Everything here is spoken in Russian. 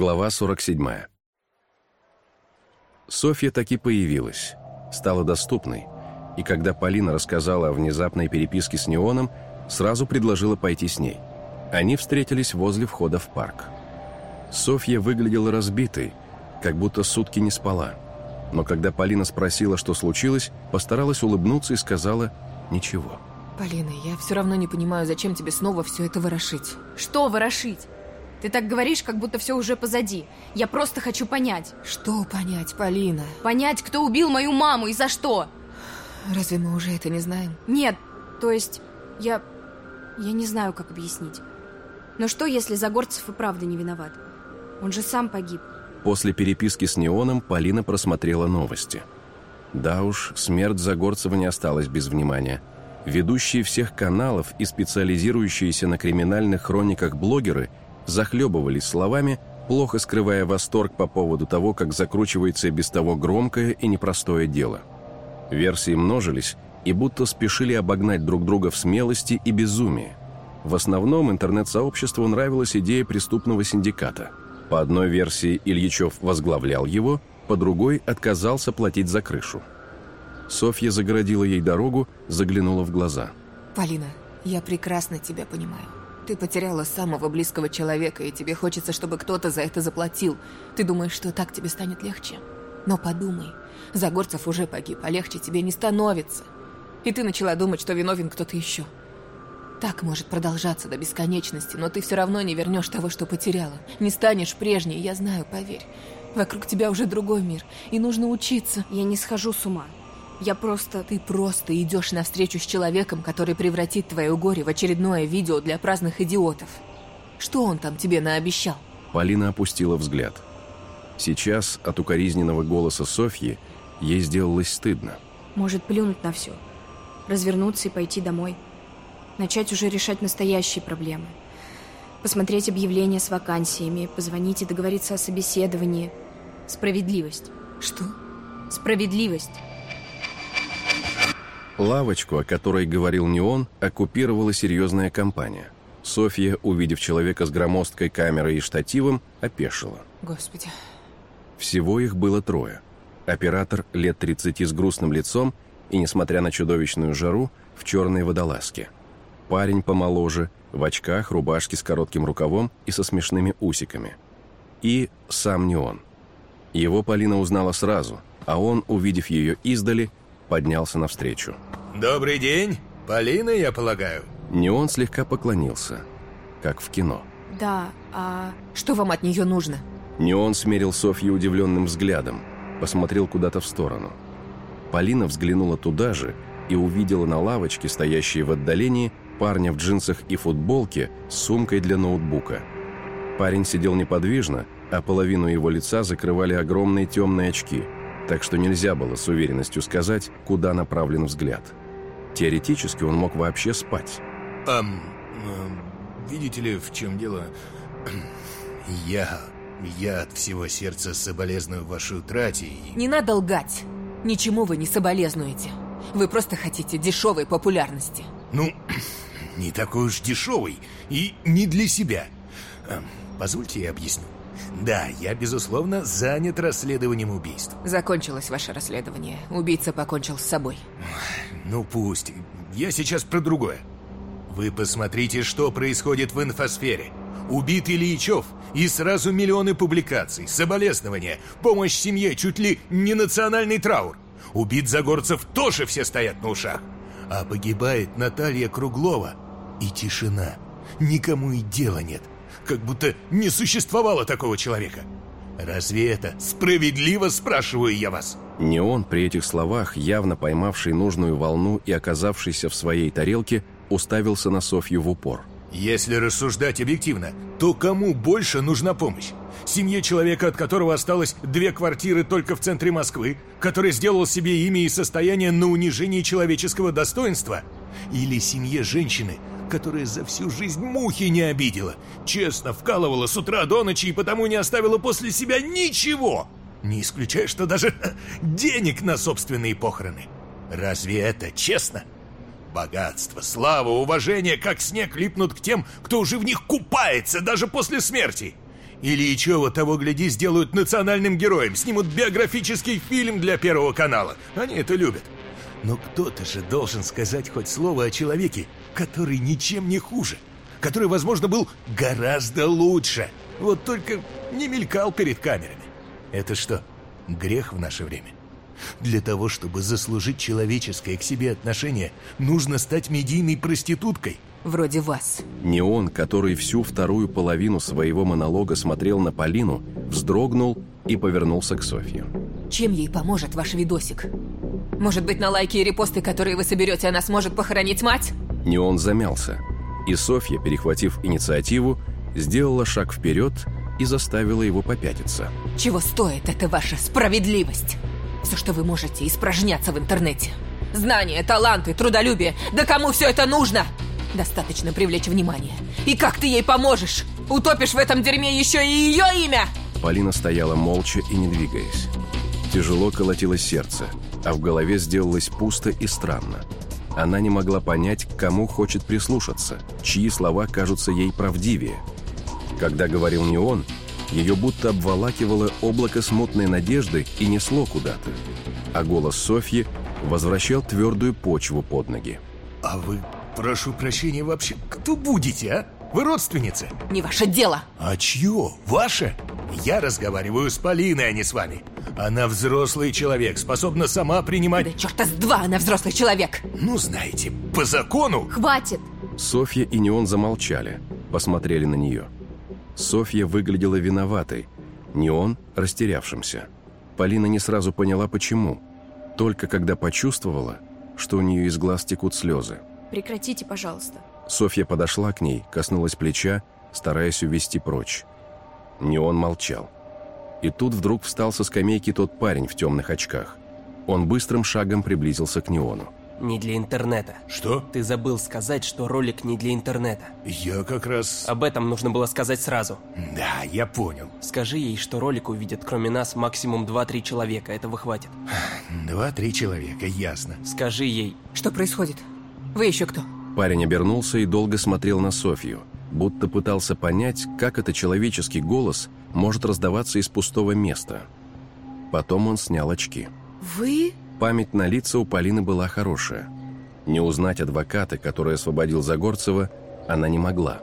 Глава 47. Софья таки появилась, стала доступной, и когда Полина рассказала о внезапной переписке с Неоном, сразу предложила пойти с ней. Они встретились возле входа в парк. Софья выглядела разбитой, как будто сутки не спала. Но когда Полина спросила, что случилось, постаралась улыбнуться и сказала «ничего». Полина, я все равно не понимаю, зачем тебе снова все это ворошить. Что ворошить? Ты так говоришь, как будто все уже позади. Я просто хочу понять. Что понять, Полина? Понять, кто убил мою маму и за что. Разве мы уже это не знаем? Нет, то есть я... Я не знаю, как объяснить. Но что, если Загорцев и правда не виноват? Он же сам погиб. После переписки с Неоном Полина просмотрела новости. Да уж, смерть Загорцева не осталась без внимания. Ведущие всех каналов и специализирующиеся на криминальных хрониках блогеры захлебывались словами, плохо скрывая восторг по поводу того, как закручивается без того громкое и непростое дело. Версии множились и будто спешили обогнать друг друга в смелости и безумии. В основном интернет-сообществу нравилась идея преступного синдиката. По одной версии Ильичев возглавлял его, по другой отказался платить за крышу. Софья загородила ей дорогу, заглянула в глаза. Полина, я прекрасно тебя понимаю. Ты потеряла самого близкого человека, и тебе хочется, чтобы кто-то за это заплатил. Ты думаешь, что так тебе станет легче? Но подумай, Загорцев уже погиб, а легче тебе не становится. И ты начала думать, что виновен кто-то еще. Так может продолжаться до бесконечности, но ты все равно не вернешь того, что потеряла. Не станешь прежней, я знаю, поверь. Вокруг тебя уже другой мир, и нужно учиться. Я не схожу с ума. Я просто... Ты просто идешь навстречу с человеком, который превратит твое горе в очередное видео для праздных идиотов. Что он там тебе наобещал? Полина опустила взгляд. Сейчас от укоризненного голоса Софьи ей сделалось стыдно. Может плюнуть на все. Развернуться и пойти домой. Начать уже решать настоящие проблемы. Посмотреть объявления с вакансиями, позвонить и договориться о собеседовании. Справедливость. Что? Справедливость. Лавочку, о которой говорил не он, оккупировала серьезная компания. Софья, увидев человека с громоздкой камерой и штативом, опешила. Господи. Всего их было трое. Оператор лет 30 с грустным лицом и, несмотря на чудовищную жару, в черной водолазке. Парень помоложе, в очках, рубашке с коротким рукавом и со смешными усиками. И сам не он. Его Полина узнала сразу, а он, увидев ее издали, поднялся навстречу. «Добрый день. Полина, я полагаю?» Неон слегка поклонился, как в кино. Да, а... Что вам от нее нужно? Неон смерил Софью удивленным взглядом, посмотрел куда-то в сторону. Полина взглянула туда же и увидела на лавочке, стоящей в отдалении, парня в джинсах и футболке с сумкой для ноутбука. Парень сидел неподвижно, а половину его лица закрывали огромные темные очки, так что нельзя было с уверенностью сказать, куда направлен взгляд. Теоретически он мог вообще спать. Эм, э, видите ли, в чем дело? Я... Я от всего сердца соболезную вашей утрате и... Не надо лгать. Ничему вы не соболезнуете. Вы просто хотите дешевой популярности. Ну, не такой уж дешевый и не для себя. Эм, позвольте я объясню. Да, я, безусловно, занят расследованием убийств. Закончилось ваше расследование. Убийца покончил с собой. Ну пусть. Я сейчас про другое. Вы посмотрите, что происходит в инфосфере. Убит Ильичев, и сразу миллионы публикаций, соболезнования, помощь семье, чуть ли не национальный траур. Убит Загорцев тоже все стоят на ушах. А погибает Наталья Круглова, и тишина. Никому и дела нет. Как будто не существовало такого человека. Разве это справедливо, спрашиваю я вас? Не он при этих словах, явно поймавший нужную волну и оказавшийся в своей тарелке, уставился на Софью в упор. Если рассуждать объективно, то кому больше нужна помощь? Семье человека, от которого осталось две квартиры только в центре Москвы, который сделал себе имя и состояние на унижении человеческого достоинства? Или семье женщины, которая за всю жизнь мухи не обидела, честно вкалывала с утра до ночи и потому не оставила после себя ничего? Не исключая, что даже денег на собственные похороны. Разве это честно? Богатство, слава, уважение, как снег, липнут к тем, кто уже в них купается, даже после смерти. Ильичева того, гляди, сделают национальным героем, снимут биографический фильм для Первого канала. Они это любят. Но кто-то же должен сказать хоть слово о человеке, который ничем не хуже, который, возможно, был гораздо лучше. Вот только не мелькал перед камерами. Это что, грех в наше время? Для того, чтобы заслужить человеческое к себе отношение, нужно стать медийной проституткой. Вроде вас. Не он, который всю вторую половину своего монолога смотрел на Полину, вздрогнул и повернулся к Софье. Чем ей поможет ваш видосик? Может быть, на лайки и репосты, которые вы соберете, она сможет похоронить мать? Не он замялся. И Софья, перехватив инициативу, сделала шаг вперед и заставила его попятиться. Чего стоит эта ваша справедливость? Все, что вы можете, испражняться в интернете. Знания, таланты, трудолюбие. Да кому все это нужно? Достаточно привлечь внимание. И как ты ей поможешь? Утопишь в этом дерьме еще и ее имя? Полина стояла молча и не двигаясь. Тяжело колотилось сердце, а в голове сделалось пусто и странно. Она не могла понять, к кому хочет прислушаться, чьи слова кажутся ей правдивее. Когда говорил не он, ее будто обволакивало облако смутной надежды и несло куда-то. А голос Софьи возвращал твердую почву под ноги. А вы, прошу прощения, вообще кто будете, а? Вы родственницы? Не ваше дело. А чье? Ваше? Я разговариваю с Полиной, а не с вами. Она взрослый человек, способна сама принимать... Да черта с два она взрослый человек. Ну, знаете, по закону... Хватит! Софья и Неон замолчали, посмотрели на нее. Софья выглядела виноватой, Неон – растерявшимся. Полина не сразу поняла, почему. Только когда почувствовала, что у нее из глаз текут слезы. Прекратите, пожалуйста. Софья подошла к ней, коснулась плеча, стараясь увести прочь. Неон молчал. И тут вдруг встал со скамейки тот парень в темных очках. Он быстрым шагом приблизился к Неону. Не для интернета. Что? Ты забыл сказать, что ролик не для интернета. Я как раз... Об этом нужно было сказать сразу. Да, я понял. Скажи ей, что ролик увидят кроме нас максимум 2-3 человека. Этого хватит. Два-три человека, ясно. Скажи ей. Что происходит? Вы еще кто? Парень обернулся и долго смотрел на Софью, будто пытался понять, как это человеческий голос может раздаваться из пустого места. Потом он снял очки. Вы? Память на лица у Полины была хорошая. Не узнать адвоката, который освободил Загорцева, она не могла.